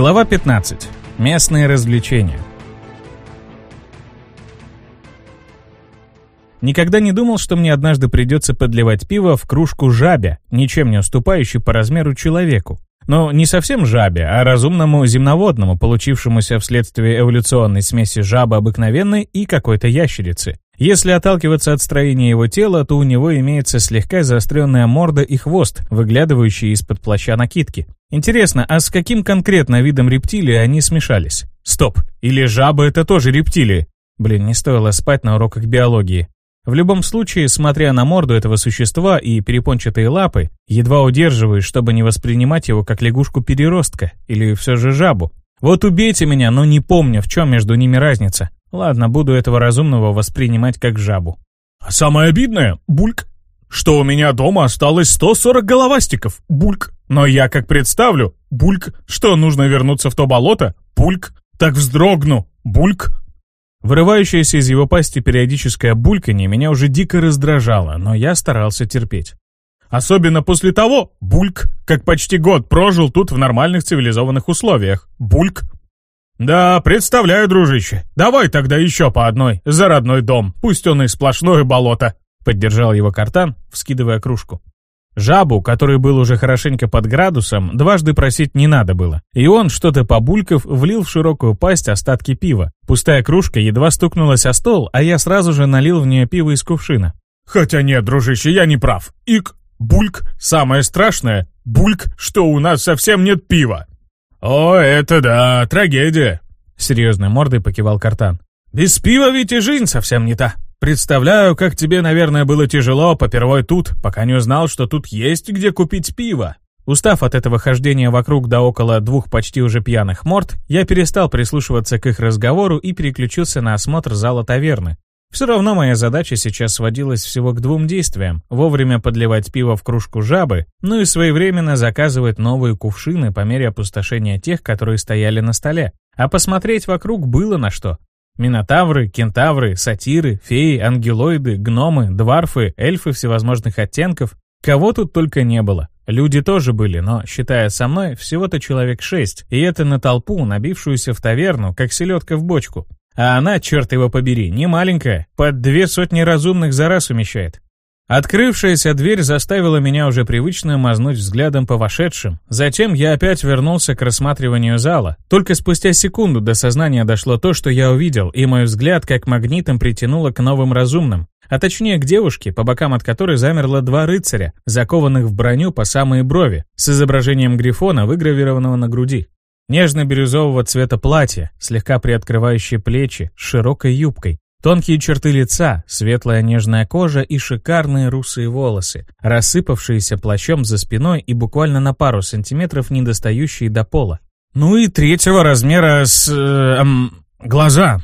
Глава 15. Местные развлечения. Никогда не думал, что мне однажды придется подливать пиво в кружку жабя, ничем не уступающей по размеру человеку. Но не совсем жабе, а разумному земноводному, получившемуся вследствие эволюционной смеси жабы обыкновенной и какой-то ящерицы. Если отталкиваться от строения его тела, то у него имеется слегка заостренная морда и хвост, выглядывающие из-под плаща накидки. Интересно, а с каким конкретно видом рептилии они смешались? Стоп, или жабы это тоже рептилии? Блин, не стоило спать на уроках биологии. В любом случае, смотря на морду этого существа и перепончатые лапы, едва удерживаюсь, чтобы не воспринимать его как лягушку-переростка или все же жабу. Вот убейте меня, но не помню, в чем между ними разница. Ладно, буду этого разумного воспринимать как жабу. А самое обидное, бульк, что у меня дома осталось 140 головастиков, бульк. Но я как представлю, бульк, что нужно вернуться в то болото, бульк, так вздрогну, бульк, Вырывающееся из его пасти периодическое бульканье меня уже дико раздражало, но я старался терпеть. Особенно после того, Бульк, как почти год прожил тут в нормальных цивилизованных условиях. Бульк. Да, представляю, дружище. Давай тогда еще по одной, за родной дом, пусть он и сплошное болото. Поддержал его картан, вскидывая кружку. Жабу, который был уже хорошенько под градусом, дважды просить не надо было. И он, что-то побульков, влил в широкую пасть остатки пива. Пустая кружка едва стукнулась о стол, а я сразу же налил в нее пиво из кувшина. «Хотя нет, дружище, я не прав. Ик, бульк, самое страшное, бульк, что у нас совсем нет пива». «О, это да, трагедия», — серьезной мордой покивал Картан. «Без пива ведь и жизнь совсем не та». Представляю, как тебе, наверное, было тяжело попервой тут, пока не узнал, что тут есть где купить пиво. Устав от этого хождения вокруг да около двух почти уже пьяных морд, я перестал прислушиваться к их разговору и переключился на осмотр зала таверны. Все равно моя задача сейчас сводилась всего к двум действиям – вовремя подливать пиво в кружку жабы, ну и своевременно заказывать новые кувшины по мере опустошения тех, которые стояли на столе. А посмотреть вокруг было на что. Минотавры, кентавры, сатиры, феи, ангелоиды, гномы, дварфы, эльфы всевозможных оттенков. Кого тут только не было. Люди тоже были, но, считая со мной, всего-то человек шесть, и это на толпу, набившуюся в таверну, как селедка в бочку. А она, черт его побери, не маленькая, под две сотни разумных за раз умещает. Открывшаяся дверь заставила меня уже привычно мазнуть взглядом по вошедшим. Затем я опять вернулся к рассматриванию зала. Только спустя секунду до сознания дошло то, что я увидел, и мой взгляд как магнитом притянуло к новым разумным. А точнее к девушке, по бокам от которой замерло два рыцаря, закованных в броню по самые брови, с изображением грифона, выгравированного на груди. Нежно-бирюзового цвета платье, слегка приоткрывающее плечи, с широкой юбкой, Тонкие черты лица, светлая нежная кожа и шикарные русые волосы, рассыпавшиеся плащом за спиной и буквально на пару сантиметров недостающие до пола. Ну и третьего размера с... Э, эм, глаза.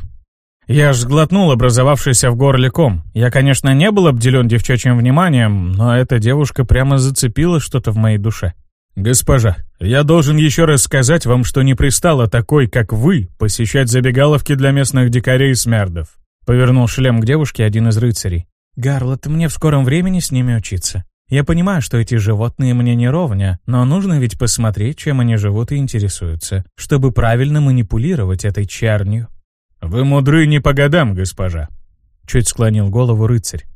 Я ж сглотнул образовавшийся в горле ком. Я, конечно, не был обделен девчачьим вниманием, но эта девушка прямо зацепила что-то в моей душе. «Госпожа, я должен еще раз сказать вам, что не пристало такой, как вы, посещать забегаловки для местных дикарей и смердов. Повернул шлем к девушке один из рыцарей. «Гарлот, мне в скором времени с ними учиться. Я понимаю, что эти животные мне не ровня, но нужно ведь посмотреть, чем они живут и интересуются, чтобы правильно манипулировать этой чарнью». «Вы мудры не по годам, госпожа», — чуть склонил голову рыцарь.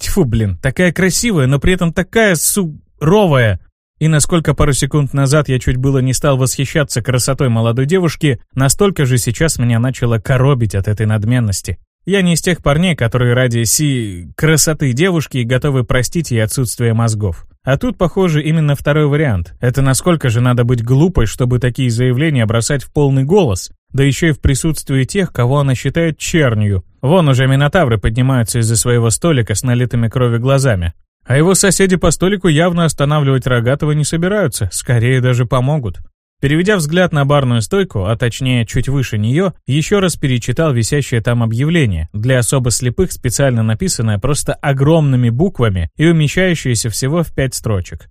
«Тьфу, блин, такая красивая, но при этом такая суровая!» И насколько пару секунд назад я чуть было не стал восхищаться красотой молодой девушки, настолько же сейчас меня начало коробить от этой надменности. Я не из тех парней, которые ради си... красоты девушки готовы простить ей отсутствие мозгов. А тут, похоже, именно второй вариант. Это насколько же надо быть глупой, чтобы такие заявления бросать в полный голос, да еще и в присутствии тех, кого она считает чернью. Вон уже минотавры поднимаются из-за своего столика с налитыми крови глазами. А его соседи по столику явно останавливать Рогатого не собираются, скорее даже помогут. Переведя взгляд на барную стойку, а точнее чуть выше нее, еще раз перечитал висящее там объявление, для особо слепых специально написанное просто огромными буквами и умещающееся всего в пять строчек.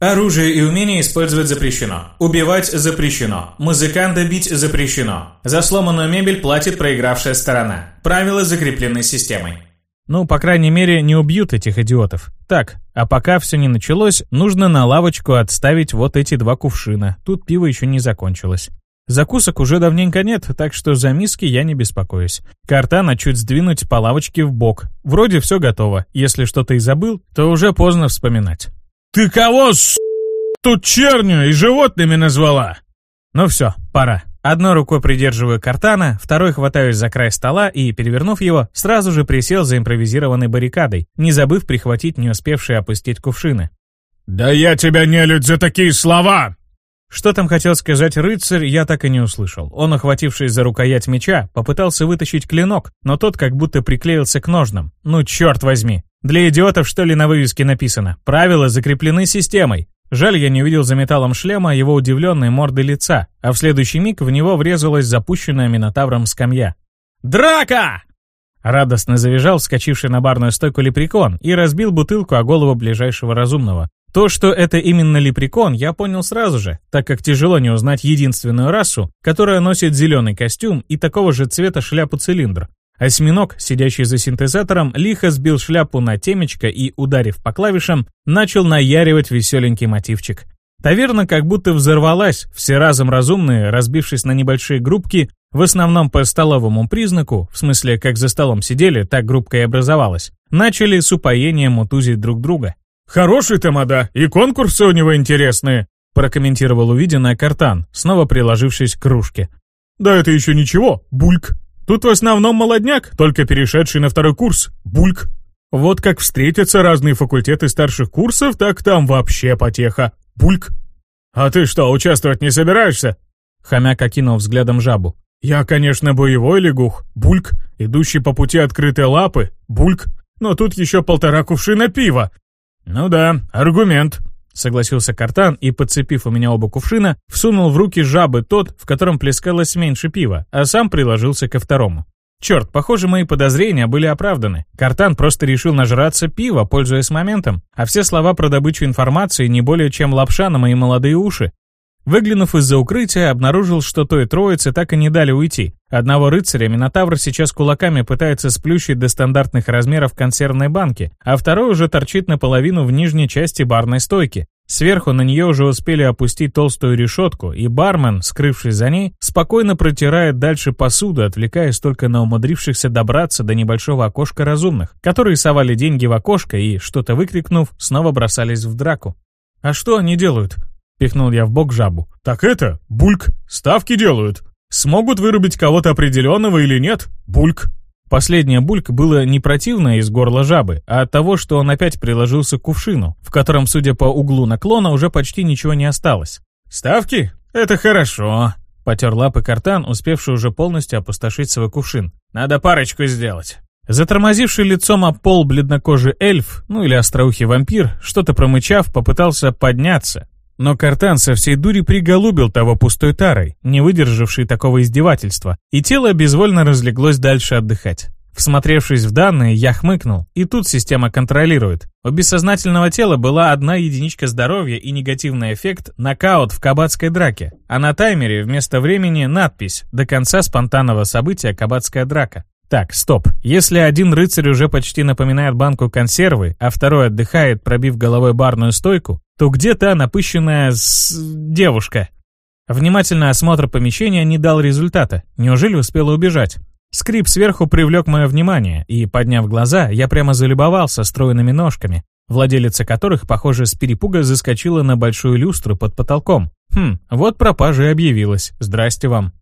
Оружие и умение использовать запрещено. Убивать запрещено. Музыканта бить запрещено. За сломанную мебель платит проигравшая сторона. Правила закреплены системой. Ну, по крайней мере, не убьют этих идиотов. Так, а пока все не началось, нужно на лавочку отставить вот эти два кувшина. Тут пиво еще не закончилось. Закусок уже давненько нет, так что за миски я не беспокоюсь. Картана чуть сдвинуть по лавочке в бок. Вроде все готово. Если что-то и забыл, то уже поздно вспоминать. «Ты кого, с... тут чернью и животными назвала?» Ну все, пора. Одной рукой придерживаю картана, второй хватаюсь за край стола и, перевернув его, сразу же присел за импровизированной баррикадой, не забыв прихватить не успевшие опустить кувшины. «Да я тебя не люд за такие слова!» Что там хотел сказать рыцарь, я так и не услышал. Он, охватившись за рукоять меча, попытался вытащить клинок, но тот как будто приклеился к ножнам. Ну черт возьми. Для идиотов что ли на вывеске написано? Правила закреплены системой. Жаль, я не увидел за металлом шлема его удивленной морды лица, а в следующий миг в него врезалась запущенная Минотавром скамья. «Драка!» Радостно завизжал вскочивший на барную стойку лепрекон и разбил бутылку о голову ближайшего разумного. То, что это именно лепрекон, я понял сразу же, так как тяжело не узнать единственную расу, которая носит зеленый костюм и такого же цвета шляпу-цилиндр. Осьминог, сидящий за синтезатором, лихо сбил шляпу на темечко и, ударив по клавишам, начал наяривать веселенький мотивчик. Таверна как будто взорвалась, все разом разумные, разбившись на небольшие группки, в основном по столовому признаку, в смысле, как за столом сидели, так группка и образовалась, начали с упоением утузить друг друга. «Хороший тамада, и конкурсы у него интересные», прокомментировал увиденное Картан, снова приложившись к кружке. «Да это еще ничего, бульк. Тут в основном молодняк, только перешедший на второй курс, бульк. Вот как встретятся разные факультеты старших курсов, так там вообще потеха, бульк. А ты что, участвовать не собираешься?» Хомяк окинул взглядом жабу. «Я, конечно, боевой лягух, бульк, идущий по пути открытой лапы, бульк, но тут еще полтора кувшина пива, «Ну да, аргумент», — согласился Картан и, подцепив у меня оба кувшина, всунул в руки жабы тот, в котором плескалось меньше пива, а сам приложился ко второму. Черт, похоже, мои подозрения были оправданы. Картан просто решил нажраться пива, пользуясь моментом, а все слова про добычу информации не более чем лапша на мои молодые уши. Выглянув из-за укрытия, обнаружил, что той троице так и не дали уйти. Одного рыцаря Минотавр сейчас кулаками пытается сплющить до стандартных размеров консервной банки, а второй уже торчит наполовину в нижней части барной стойки. Сверху на нее уже успели опустить толстую решетку, и бармен, скрывшись за ней, спокойно протирает дальше посуду, отвлекаясь только на умудрившихся добраться до небольшого окошка разумных, которые совали деньги в окошко и, что-то выкрикнув, снова бросались в драку. «А что они делают?» Пихнул я в бок жабу. «Так это, бульк, ставки делают. Смогут вырубить кого-то определенного или нет? Бульк». Последнее бульк было не противное из горла жабы, а от того, что он опять приложился к кувшину, в котором, судя по углу наклона, уже почти ничего не осталось. «Ставки? Это хорошо», — потер лапы картан, успевший уже полностью опустошить свой кувшин. «Надо парочку сделать». Затормозивший лицом о пол бледнокожий эльф, ну или остроухий вампир, что-то промычав, попытался подняться, но Картан со всей дури приголубил того пустой тарой, не выдержавший такого издевательства, и тело безвольно разлеглось дальше отдыхать. Всмотревшись в данные, я хмыкнул, и тут система контролирует. У бессознательного тела была одна единичка здоровья и негативный эффект нокаут в кабацкой драке, а на таймере вместо времени надпись «До конца спонтанного события кабацкая драка». Так, стоп. Если один рыцарь уже почти напоминает банку консервы, а второй отдыхает, пробив головой барную стойку, то где та напыщенная с... девушка? Внимательный осмотр помещения не дал результата. Неужели успела убежать? Скрип сверху привлек мое внимание, и, подняв глаза, я прямо залюбовался стройными ножками, владелица которых, похоже, с перепуга заскочила на большую люстру под потолком. Хм, вот пропажа и объявилась. Здрасте вам.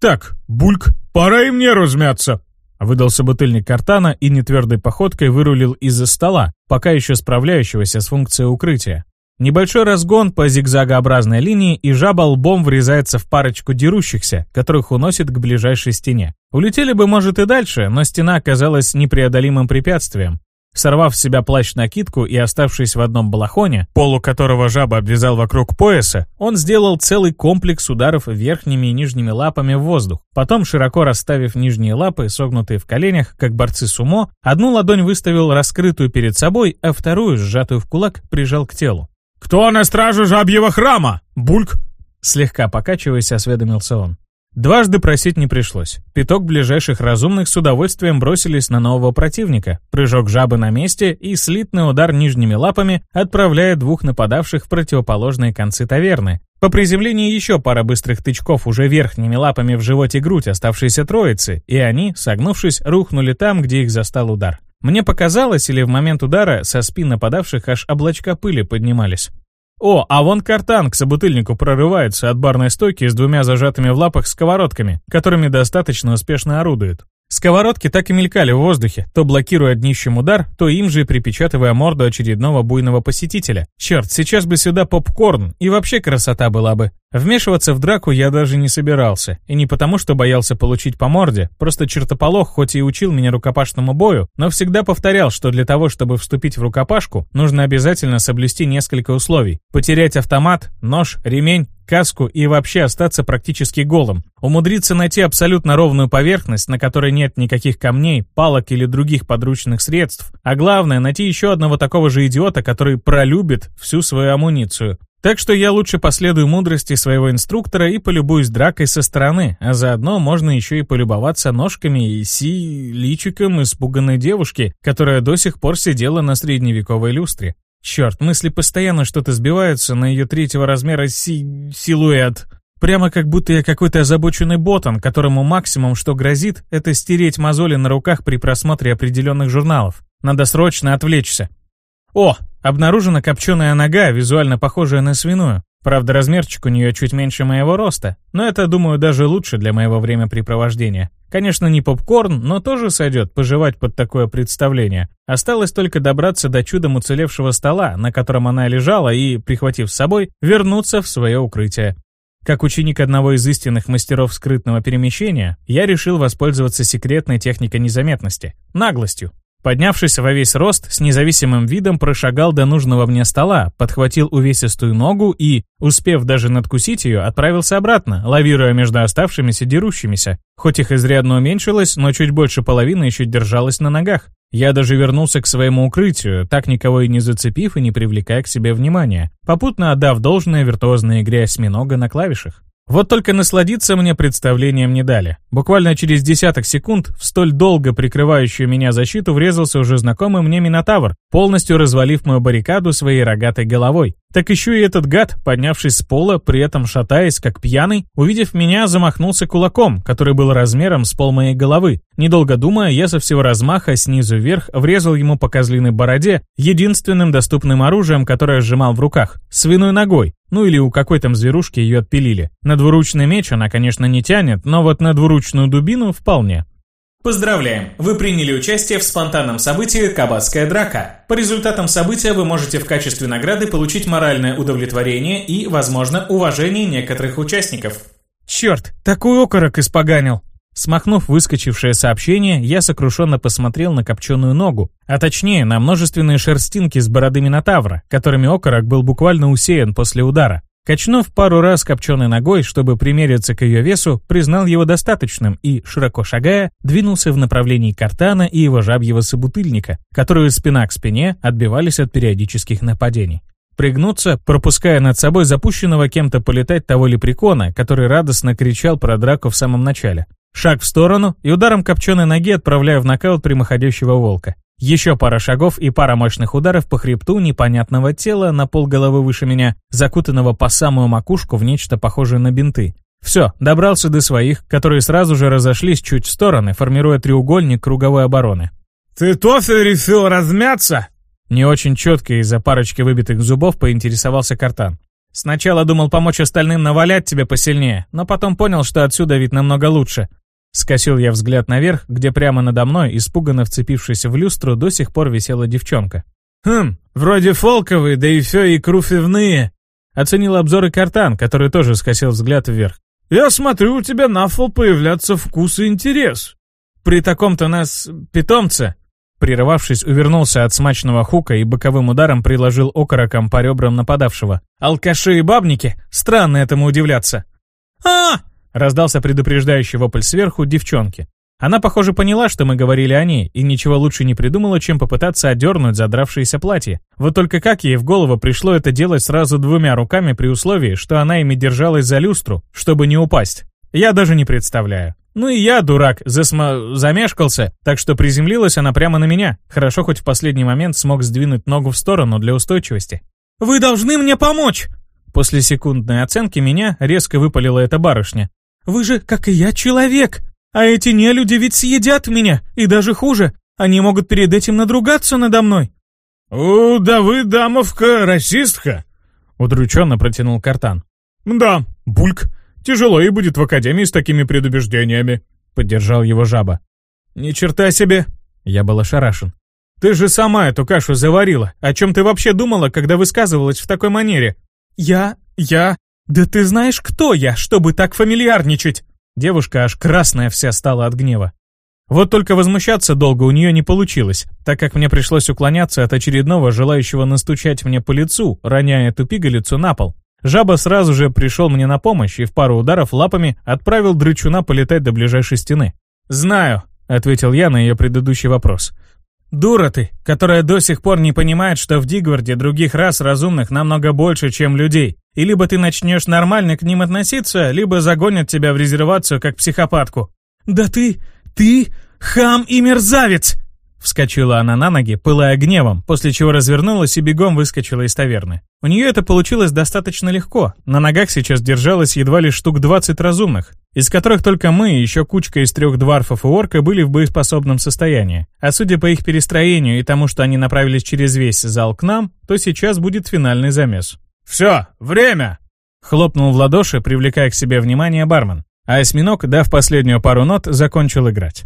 «Так, Бульк, пора и мне размяться», Выдался бутыльник картана и нетвердой походкой вырулил из-за стола, пока еще справляющегося с функцией укрытия. Небольшой разгон по зигзагообразной линии, и жаба лбом врезается в парочку дерущихся, которых уносит к ближайшей стене. Улетели бы, может, и дальше, но стена оказалась непреодолимым препятствием. Сорвав с себя плащ-накидку и оставшись в одном балахоне, полу которого жаба обвязал вокруг пояса, он сделал целый комплекс ударов верхними и нижними лапами в воздух. Потом, широко расставив нижние лапы, согнутые в коленях, как борцы сумо, одну ладонь выставил раскрытую перед собой, а вторую, сжатую в кулак, прижал к телу. «Кто на страже жабьего храма? Бульк!» Слегка покачиваясь, осведомился он. Дважды просить не пришлось. Пяток ближайших разумных с удовольствием бросились на нового противника. Прыжок жабы на месте и слитный удар нижними лапами отправляет двух нападавших в противоположные концы таверны. По приземлении еще пара быстрых тычков уже верхними лапами в живот и грудь оставшейся троицы, и они, согнувшись, рухнули там, где их застал удар. Мне показалось, или в момент удара со спин нападавших аж облачка пыли поднимались. О, а вон картан к собутыльнику прорывается от барной стойки с двумя зажатыми в лапах сковородками, которыми достаточно успешно орудует. Сковородки так и мелькали в воздухе, то блокируя днищем удар, то им же припечатывая морду очередного буйного посетителя. Черт, сейчас бы сюда попкорн, и вообще красота была бы. Вмешиваться в драку я даже не собирался. И не потому, что боялся получить по морде, просто чертополох хоть и учил меня рукопашному бою, но всегда повторял, что для того, чтобы вступить в рукопашку, нужно обязательно соблюсти несколько условий. Потерять автомат, нож, ремень, каску и вообще остаться практически голым. Умудриться найти абсолютно ровную поверхность, на которой нет никаких камней, палок или других подручных средств. А главное, найти еще одного такого же идиота, который пролюбит всю свою амуницию. Так что я лучше последую мудрости своего инструктора и полюбуюсь дракой со стороны, а заодно можно еще и полюбоваться ножками и си личиком испуганной девушки, которая до сих пор сидела на средневековой люстре. Черт, мысли постоянно что-то сбиваются на ее третьего размера си... силуэт. Прямо как будто я какой-то озабоченный ботан, которому максимум, что грозит, это стереть мозоли на руках при просмотре определенных журналов. Надо срочно отвлечься. О, Обнаружена копченая нога, визуально похожая на свиную. Правда, размерчик у нее чуть меньше моего роста, но это, думаю, даже лучше для моего времяпрепровождения. Конечно, не попкорн, но тоже сойдет пожевать под такое представление. Осталось только добраться до чудом уцелевшего стола, на котором она лежала, и, прихватив с собой, вернуться в свое укрытие. Как ученик одного из истинных мастеров скрытного перемещения, я решил воспользоваться секретной техникой незаметности – наглостью. Поднявшись во весь рост, с независимым видом прошагал до нужного мне стола, подхватил увесистую ногу и, успев даже надкусить ее, отправился обратно, лавируя между оставшимися дерущимися. Хоть их изрядно уменьшилось, но чуть больше половины еще держалась на ногах. Я даже вернулся к своему укрытию, так никого и не зацепив и не привлекая к себе внимания, попутно отдав должное виртуозной игре осьминога на клавишах. Вот только насладиться мне представлением не дали. Буквально через десяток секунд в столь долго прикрывающую меня защиту врезался уже знакомый мне Минотавр, полностью развалив мою баррикаду своей рогатой головой. Так еще и этот гад, поднявшись с пола, при этом шатаясь, как пьяный, увидев меня, замахнулся кулаком, который был размером с пол моей головы. Недолго думая, я со всего размаха снизу вверх врезал ему по козлиной бороде единственным доступным оружием, которое сжимал в руках — свиной ногой. Ну или у какой там зверушки ее отпилили. На двуручный меч она, конечно, не тянет, но вот на двуручную дубину вполне. Поздравляем! Вы приняли участие в спонтанном событии «Кабацкая драка». По результатам события вы можете в качестве награды получить моральное удовлетворение и, возможно, уважение некоторых участников. Черт, такой окорок испоганил! Смахнув выскочившее сообщение, я сокрушенно посмотрел на копченую ногу, а точнее на множественные шерстинки с бороды Минотавра, которыми окорок был буквально усеян после удара. Качнув пару раз копченой ногой, чтобы примериться к ее весу, признал его достаточным и, широко шагая, двинулся в направлении картана и его жабьего собутыльника, которые спина к спине отбивались от периодических нападений. Пригнуться, пропуская над собой запущенного кем-то полетать того лепрекона, который радостно кричал про драку в самом начале. Шаг в сторону и ударом копченой ноги отправляю в нокаут прямоходящего волка. Еще пара шагов и пара мощных ударов по хребту непонятного тела на полголовы выше меня, закутанного по самую макушку в нечто похожее на бинты. Все, добрался до своих, которые сразу же разошлись чуть в стороны, формируя треугольник круговой обороны. «Ты тоже решил размяться?» Не очень четко из-за парочки выбитых зубов поинтересовался Картан. Сначала думал помочь остальным навалять тебе посильнее, но потом понял, что отсюда вид намного лучше. Скосил я взгляд наверх, где прямо надо мной, испуганно вцепившись в люстру, до сих пор висела девчонка. «Хм, вроде фолковые, да и все и круфивные», — оценил обзор и картан, который тоже скосил взгляд вверх. «Я смотрю, у тебя на фол появляться вкус и интерес». «При таком-то нас питомце», Прерывавшись, увернулся от смачного хука и боковым ударом приложил окороком по ребрам нападавшего. «Алкаши и бабники? Странно этому удивляться». а Раздался предупреждающий вопль сверху девчонки. Она, похоже, поняла, что мы говорили о ней, и ничего лучше не придумала, чем попытаться одернуть задравшееся платье. Вот только как ей в голову пришло это делать сразу двумя руками при условии, что она ими держалась за люстру, чтобы не упасть. Я даже не представляю. Ну и я, дурак, засма... замешкался, так что приземлилась она прямо на меня. Хорошо, хоть в последний момент смог сдвинуть ногу в сторону для устойчивости. «Вы должны мне помочь!» После секундной оценки меня резко выпалила эта барышня. «Вы же, как и я, человек! А эти нелюди ведь съедят меня, и даже хуже, они могут перед этим надругаться надо мной!» «О, да вы, дамовка, расистка!» Удрученно протянул Картан. «Да, Бульк, тяжело и будет в Академии с такими предубеждениями», поддержал его жаба. «Ни черта себе!» Я был ошарашен. «Ты же сама эту кашу заварила. О чем ты вообще думала, когда высказывалась в такой манере?» «Я... я... Да ты знаешь, кто я, чтобы так фамильярничать?» Девушка аж красная вся стала от гнева. Вот только возмущаться долго у нее не получилось, так как мне пришлось уклоняться от очередного желающего настучать мне по лицу, роняя эту пигалицу на пол. Жаба сразу же пришел мне на помощь и в пару ударов лапами отправил дрычуна полетать до ближайшей стены. «Знаю», — ответил я на ее предыдущий вопрос. «Дура ты, которая до сих пор не понимает, что в Дигварде других рас разумных намного больше, чем людей. И либо ты начнешь нормально к ним относиться, либо загонят тебя в резервацию как психопатку». «Да ты... ты... хам и мерзавец!» Вскочила она на ноги, пылая гневом, после чего развернулась и бегом выскочила из таверны. У нее это получилось достаточно легко. На ногах сейчас держалось едва ли штук 20 разумных, из которых только мы и еще кучка из трех дварфов и орка были в боеспособном состоянии. А судя по их перестроению и тому, что они направились через весь зал к нам, то сейчас будет финальный замес. «Все, время!» Хлопнул в ладоши, привлекая к себе внимание бармен. А осьминог, дав последнюю пару нот, закончил играть.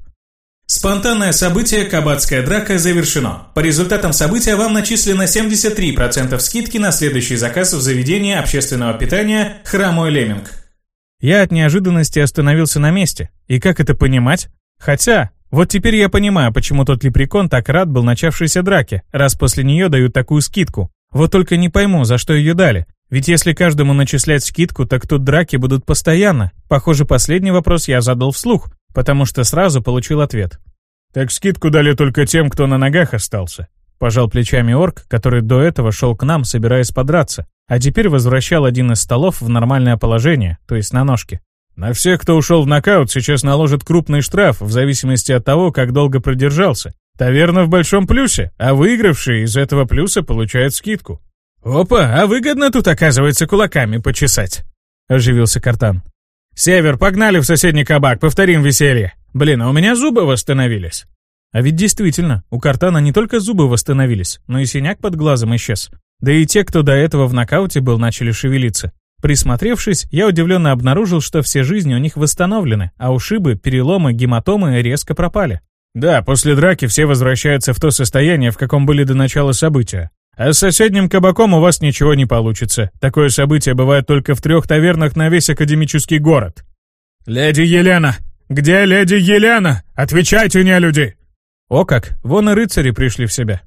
Спонтанное событие «Кабацкая драка» завершено. По результатам события вам начислено 73% скидки на следующий заказ в заведении общественного питания «Хромой Леминг». Я от неожиданности остановился на месте. И как это понимать? Хотя, вот теперь я понимаю, почему тот лепрекон так рад был начавшейся драке, раз после нее дают такую скидку. Вот только не пойму, за что ее дали. Ведь если каждому начислять скидку, так тут драки будут постоянно. Похоже, последний вопрос я задал вслух, потому что сразу получил ответ. «Так скидку дали только тем, кто на ногах остался», — пожал плечами орк, который до этого шел к нам, собираясь подраться, а теперь возвращал один из столов в нормальное положение, то есть на ножки. «На всех, кто ушел в нокаут, сейчас наложат крупный штраф в зависимости от того, как долго продержался. Таверна в большом плюсе, а выигравший из этого плюса получает скидку». «Опа, а выгодно тут, оказывается, кулаками почесать», — оживился Картан. «Север, погнали в соседний кабак, повторим веселье. Блин, а у меня зубы восстановились». А ведь действительно, у Картана не только зубы восстановились, но и синяк под глазом исчез. Да и те, кто до этого в нокауте был, начали шевелиться. Присмотревшись, я удивленно обнаружил, что все жизни у них восстановлены, а ушибы, переломы, гематомы резко пропали. Да, после драки все возвращаются в то состояние, в каком были до начала события. А с соседним кабаком у вас ничего не получится. Такое событие бывает только в трех тавернах на весь академический город. «Леди Елена! Где леди Елена? Отвечайте, не люди!» О как, вон и рыцари пришли в себя.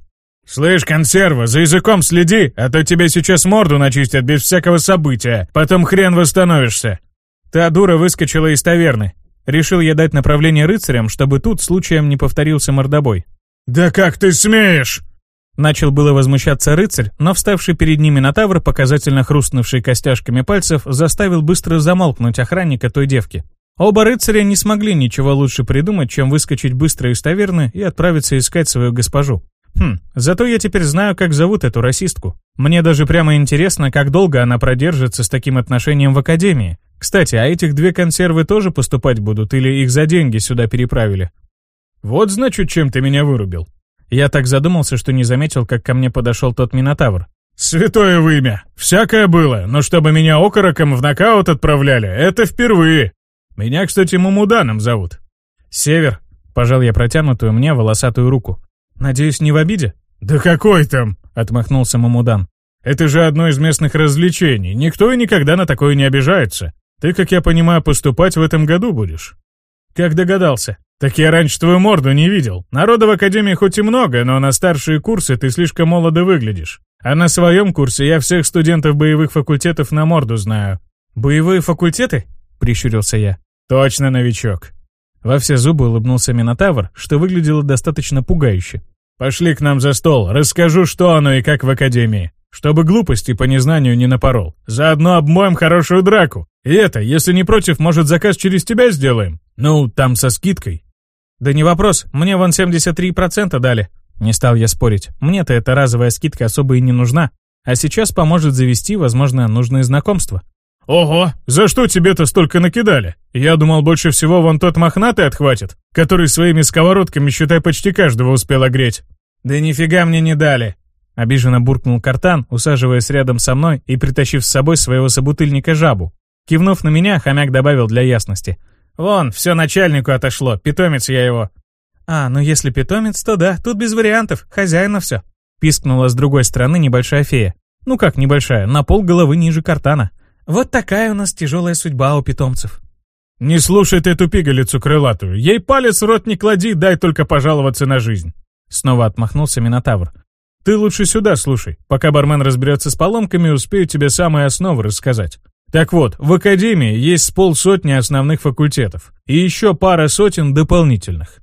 «Слышь, консерва, за языком следи, а то тебе сейчас морду начистят без всякого события, потом хрен восстановишься». Та дура выскочила из таверны. Решил я дать направление рыцарям, чтобы тут случаем не повторился мордобой. «Да как ты смеешь?» Начал было возмущаться рыцарь, но вставший перед ними Минотавр, показательно хрустнувший костяшками пальцев, заставил быстро замолкнуть охранника той девки. Оба рыцаря не смогли ничего лучше придумать, чем выскочить быстро из таверны и отправиться искать свою госпожу. Хм, зато я теперь знаю, как зовут эту расистку. Мне даже прямо интересно, как долго она продержится с таким отношением в академии. Кстати, а этих две консервы тоже поступать будут или их за деньги сюда переправили? Вот значит, чем ты меня вырубил. Я так задумался, что не заметил, как ко мне подошел тот Минотавр. «Святое вымя! Всякое было, но чтобы меня окороком в нокаут отправляли, это впервые. Меня, кстати, Мумуданом зовут». «Север», — пожал я протянутую мне волосатую руку. «Надеюсь, не в обиде?» «Да какой там?» — отмахнулся Мамудан. «Это же одно из местных развлечений. Никто и никогда на такое не обижается. Ты, как я понимаю, поступать в этом году будешь?» «Как догадался?» «Так я раньше твою морду не видел. Народа в Академии хоть и много, но на старшие курсы ты слишком молодо выглядишь. А на своем курсе я всех студентов боевых факультетов на морду знаю». «Боевые факультеты?» — прищурился я. «Точно новичок». Во все зубы улыбнулся Минотавр, что выглядело достаточно пугающе. «Пошли к нам за стол, расскажу, что оно и как в Академии. Чтобы глупости по незнанию не напорол. Заодно обмоем хорошую драку. И это, если не против, может, заказ через тебя сделаем? Ну, там со скидкой». «Да не вопрос, мне вон 73% дали». Не стал я спорить. Мне-то эта разовая скидка особо и не нужна. А сейчас поможет завести, возможно, нужные знакомства. «Ого, за что тебе-то столько накидали? Я думал, больше всего вон тот мохнатый отхватит, который своими сковородками, считай, почти каждого успел огреть». «Да нифига мне не дали!» Обиженно буркнул Картан, усаживаясь рядом со мной и притащив с собой своего собутыльника жабу. Кивнув на меня, хомяк добавил для ясности. «Вон, все начальнику отошло, питомец я его». «А, ну если питомец, то да, тут без вариантов, хозяина все». Пискнула с другой стороны небольшая фея. Ну как небольшая, на пол головы ниже Картана. Вот такая у нас тяжелая судьба у питомцев. «Не слушай ты эту пигалицу крылатую. Ей палец в рот не клади, дай только пожаловаться на жизнь». Снова отмахнулся Минотавр. «Ты лучше сюда слушай. Пока бармен разберется с поломками, успею тебе самые основы рассказать. Так вот, в Академии есть с полсотни основных факультетов и еще пара сотен дополнительных.